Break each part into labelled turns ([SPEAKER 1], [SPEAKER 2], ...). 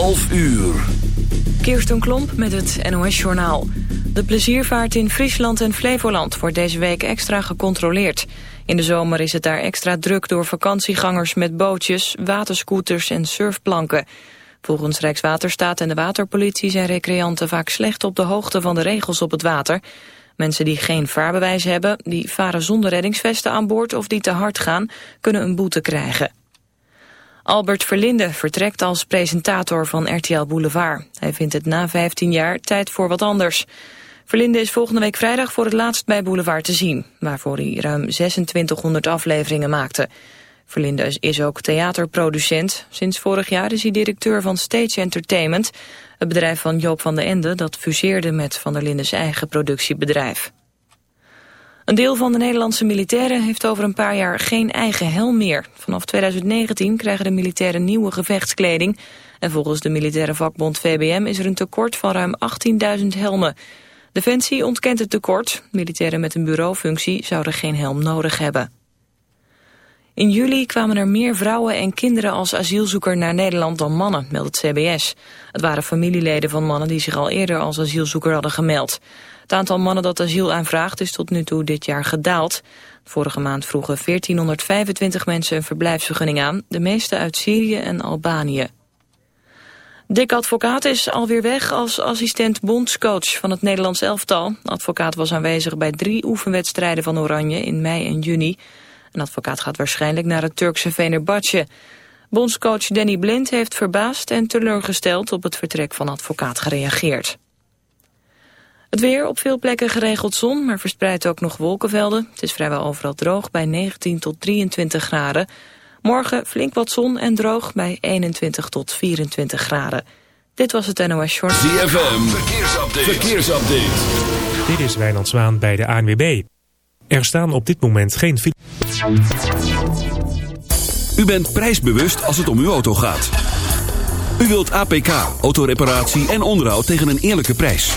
[SPEAKER 1] 11 uur.
[SPEAKER 2] Kirsten Klomp met het NOS-journaal. De pleziervaart in Friesland en Flevoland wordt deze week extra gecontroleerd. In de zomer is het daar extra druk door vakantiegangers met bootjes, waterscooters en surfplanken. Volgens Rijkswaterstaat en de waterpolitie zijn recreanten vaak slecht op de hoogte van de regels op het water. Mensen die geen vaarbewijs hebben, die varen zonder reddingsvesten aan boord of die te hard gaan, kunnen een boete krijgen. Albert Verlinde vertrekt als presentator van RTL Boulevard. Hij vindt het na 15 jaar tijd voor wat anders. Verlinde is volgende week vrijdag voor het laatst bij Boulevard te zien... waarvoor hij ruim 2600 afleveringen maakte. Verlinde is ook theaterproducent. Sinds vorig jaar is hij directeur van Stage Entertainment... het bedrijf van Joop van den Ende dat fuseerde met Van der Lindes eigen productiebedrijf. Een deel van de Nederlandse militairen heeft over een paar jaar geen eigen helm meer. Vanaf 2019 krijgen de militairen nieuwe gevechtskleding. En volgens de militaire vakbond VBM is er een tekort van ruim 18.000 helmen. Defensie ontkent het tekort. Militairen met een bureaufunctie zouden geen helm nodig hebben. In juli kwamen er meer vrouwen en kinderen als asielzoeker naar Nederland dan mannen, meldt het CBS. Het waren familieleden van mannen die zich al eerder als asielzoeker hadden gemeld. Het aantal mannen dat asiel aanvraagt is tot nu toe dit jaar gedaald. Vorige maand vroegen 1425 mensen een verblijfsvergunning aan, de meeste uit Syrië en Albanië. Dick Advocaat is alweer weg als assistent bondscoach van het Nederlands elftal. Advocaat was aanwezig bij drie oefenwedstrijden van Oranje in mei en juni. Een advocaat gaat waarschijnlijk naar het Turkse Venerbahce. Bondscoach Danny Blind heeft verbaasd en teleurgesteld op het vertrek van advocaat gereageerd. Het weer op veel plekken geregeld zon, maar verspreid ook nog wolkenvelden. Het is vrijwel overal droog bij 19 tot 23 graden. Morgen flink wat zon en droog bij 21 tot 24 graden. Dit was het NOS Short.
[SPEAKER 1] ZFM, verkeersupdate. verkeersupdate.
[SPEAKER 3] Dit is Wijnand Zwaan bij de ANWB. Er staan op dit moment geen...
[SPEAKER 1] U bent prijsbewust als het om uw auto gaat. U wilt APK, autoreparatie en onderhoud tegen een eerlijke prijs.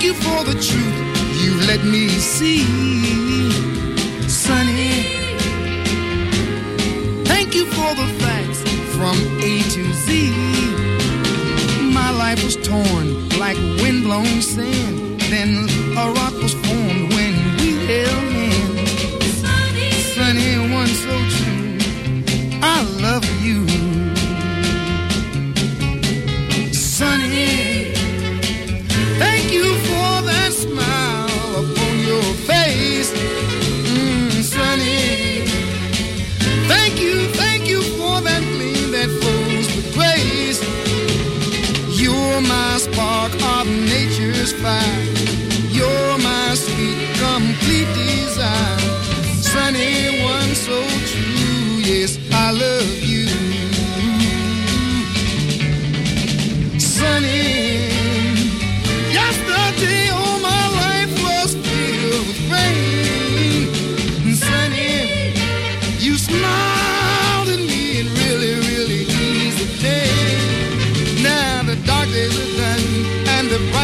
[SPEAKER 4] Thank you for the truth you let me see. Sunny, thank you for the facts from A to Z. My life was torn like windblown sand. Then a rock was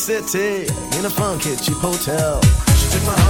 [SPEAKER 5] City in a funky cheap hotel. She took my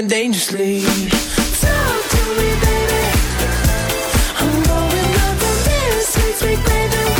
[SPEAKER 6] living dangerously. Talk to me, baby. I'm going up the this. Sweet, sweet, baby.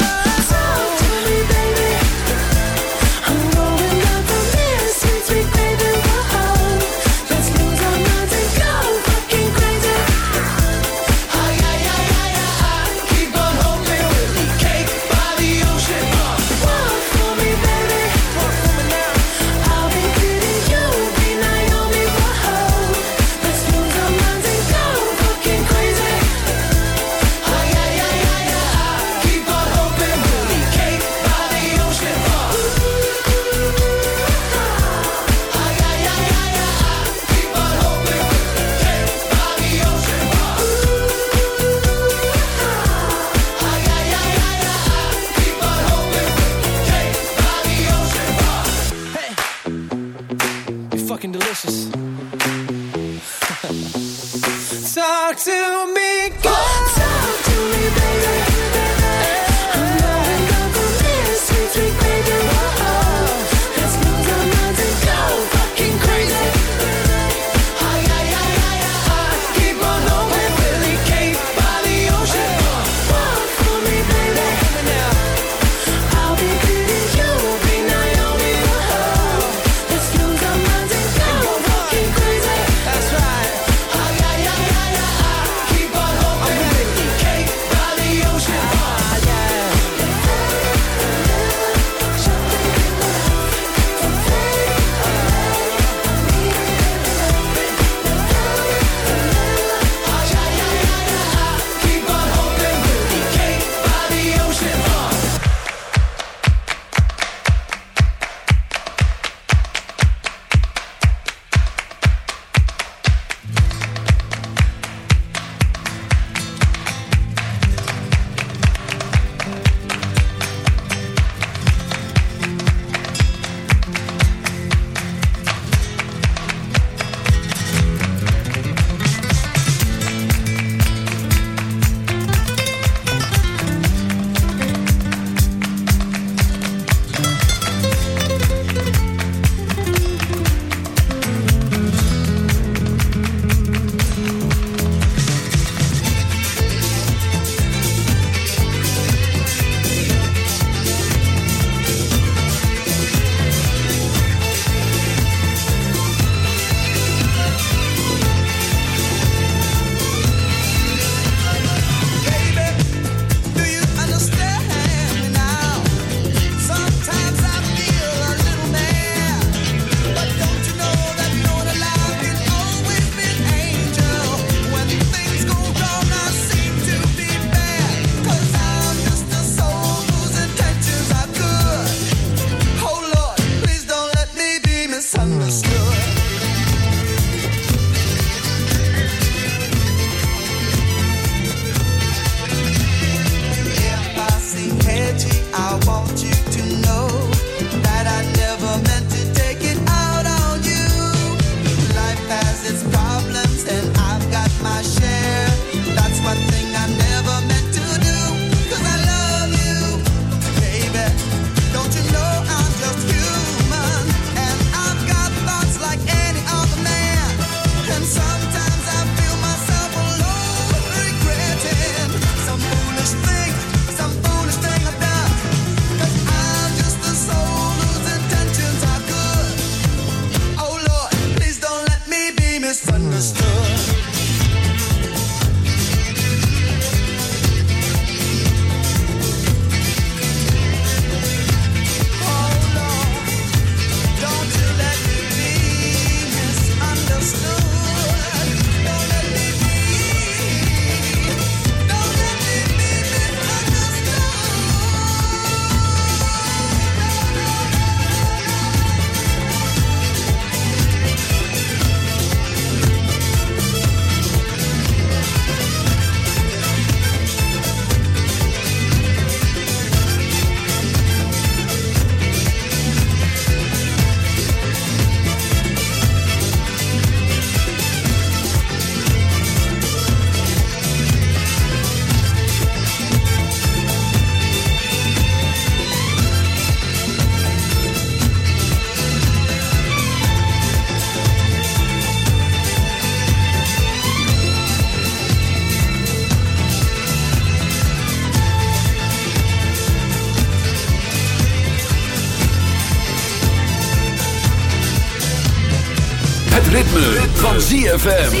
[SPEAKER 6] ZFM.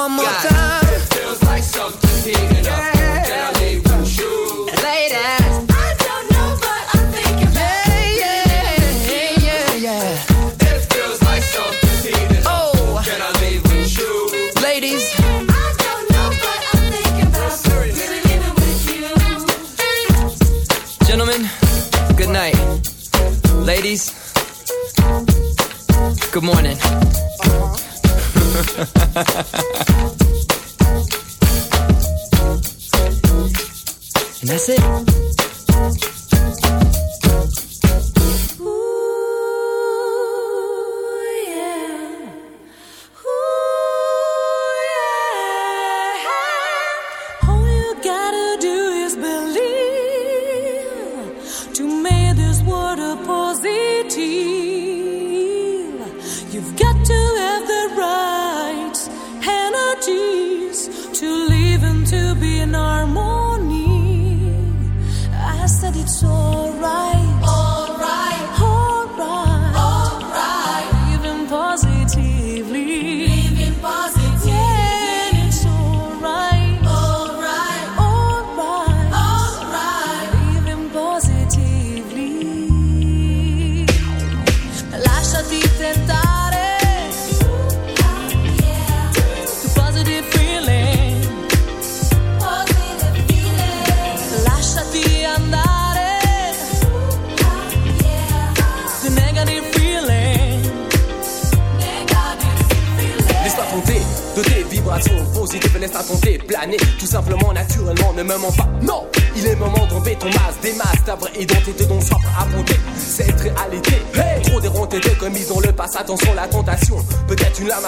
[SPEAKER 7] One more time. It feels like something's heating up. Can I leave with you? Ladies, I don't know, but I'm thinking about yeah, yeah, yeah, yeah. It feels like something's heating up. Oh, can I leave with you? Ladies, I don't know, but I'm thinking about really leaving with you. Gentlemen, good night. Ladies, good morning. and that's it.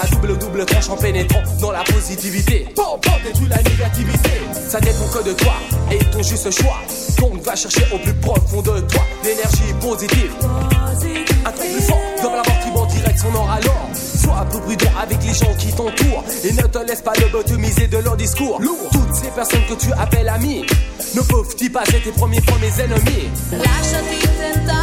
[SPEAKER 5] À double double tranche en pénétrant dans la positivité. Bon, bon, détruis la négativité. Ça dépend que de toi et ton juste choix. Donc va chercher au plus profond de toi l'énergie positive. Un truc plus fort dans la mort qui va en direction nord alors. Sois un peu prudent avec les gens qui t'entourent et ne te laisse pas lobotomiser de leur discours. Toutes ces personnes que tu appelles amis ne peuvent-ils pas être tes premiers premiers ennemis?
[SPEAKER 8] Lasciati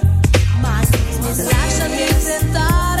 [SPEAKER 9] amusing thought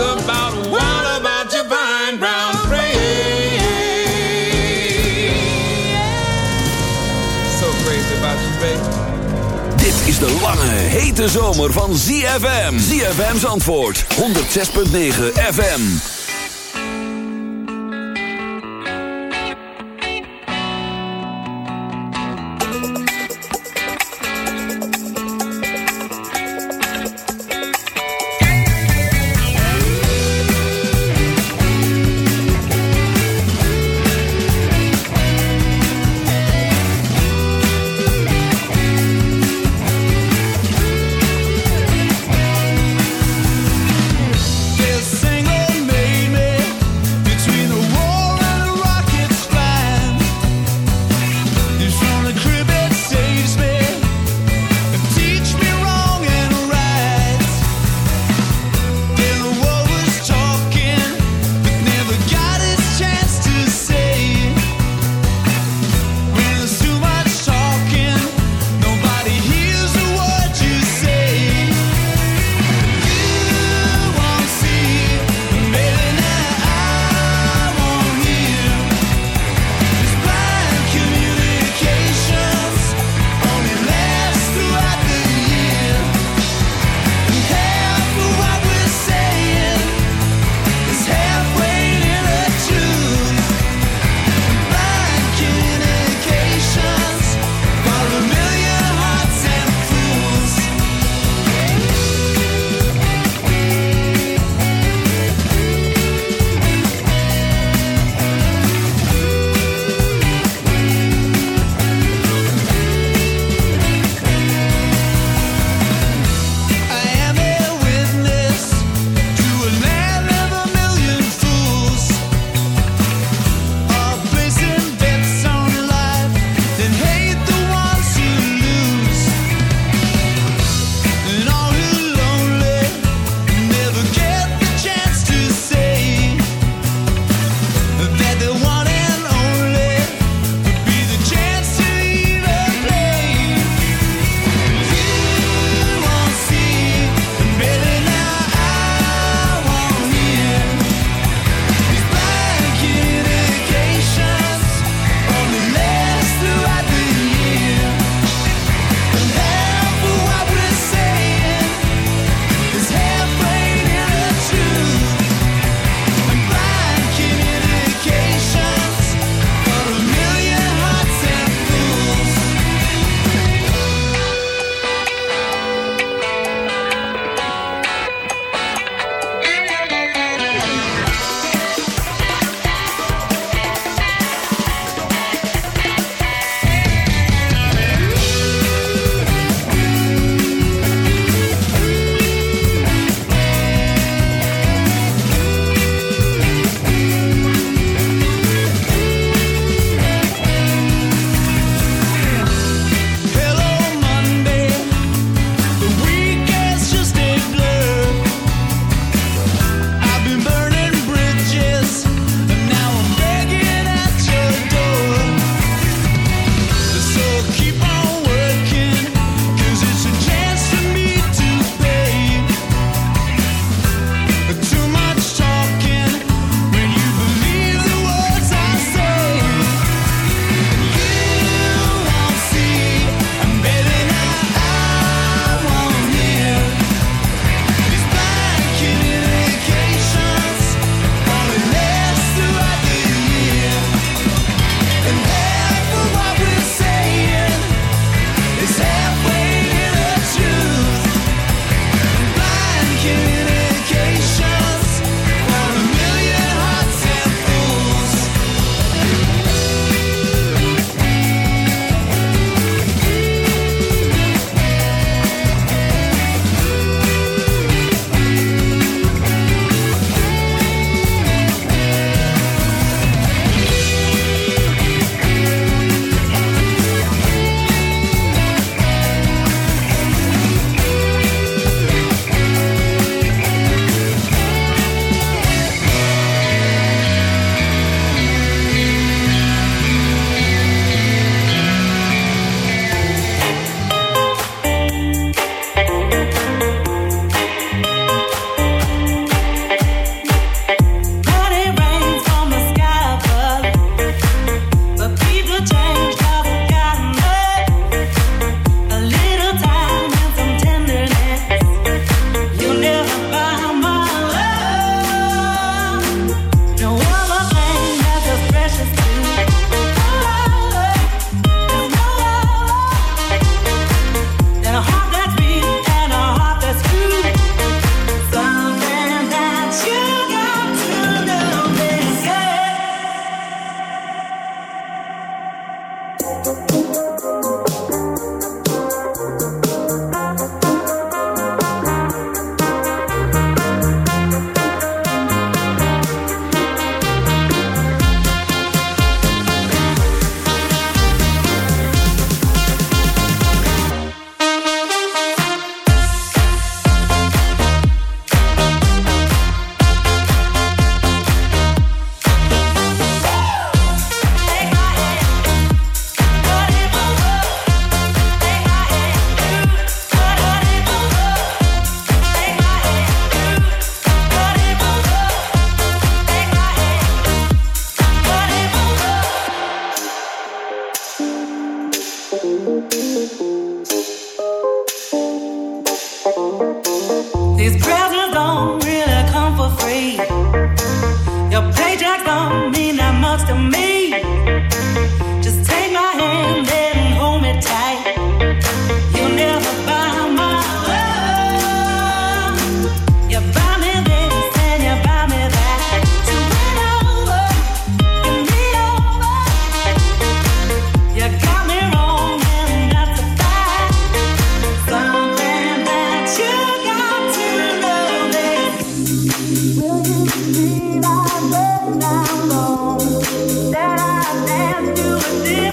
[SPEAKER 8] about,
[SPEAKER 10] what about your fine brown frame? So crazy about you, baby.
[SPEAKER 6] Dit is de lange, hete zomer van ZFM. ZFM's antwoord, 106.9 FM.